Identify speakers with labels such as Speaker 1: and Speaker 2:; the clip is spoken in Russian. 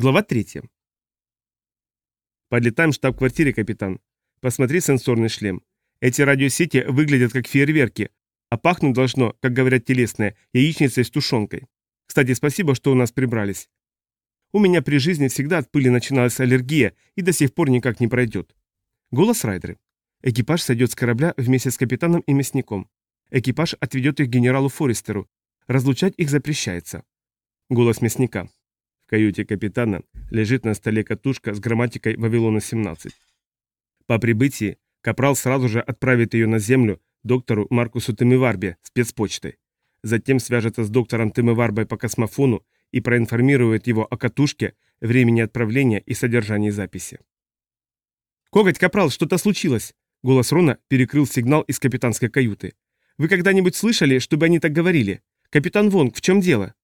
Speaker 1: Глава 3. Подлетаем в штаб-квартире, капитан. Посмотри сенсорный шлем. Эти радиосети выглядят как фейерверки, а пахнуть должно, как говорят телесные, яичницей с тушенкой. Кстати, спасибо, что у нас прибрались. У меня при жизни всегда от пыли начиналась аллергия и до сих пор никак не пройдет. Голос Райдеры. Экипаж сойдет с корабля вместе с капитаном и мясником. Экипаж отведет их генералу Форестеру. Разлучать их запрещается. Голос мясника. Каюте капитана лежит на столе катушка с грамматикой Вавилона-17. По прибытии Капрал сразу же отправит ее на землю доктору Маркусу Тымыварбе спецпочтой. Затем свяжется с доктором Тымыварбой по космофону и проинформирует его о катушке, времени отправления и содержании записи. «Коготь, Капрал, что-то случилось!» Голос Рона перекрыл сигнал из капитанской каюты. «Вы когда-нибудь слышали, чтобы они так говорили? Капитан Вонг, в чем дело?»